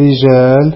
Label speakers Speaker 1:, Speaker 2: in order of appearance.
Speaker 1: رجال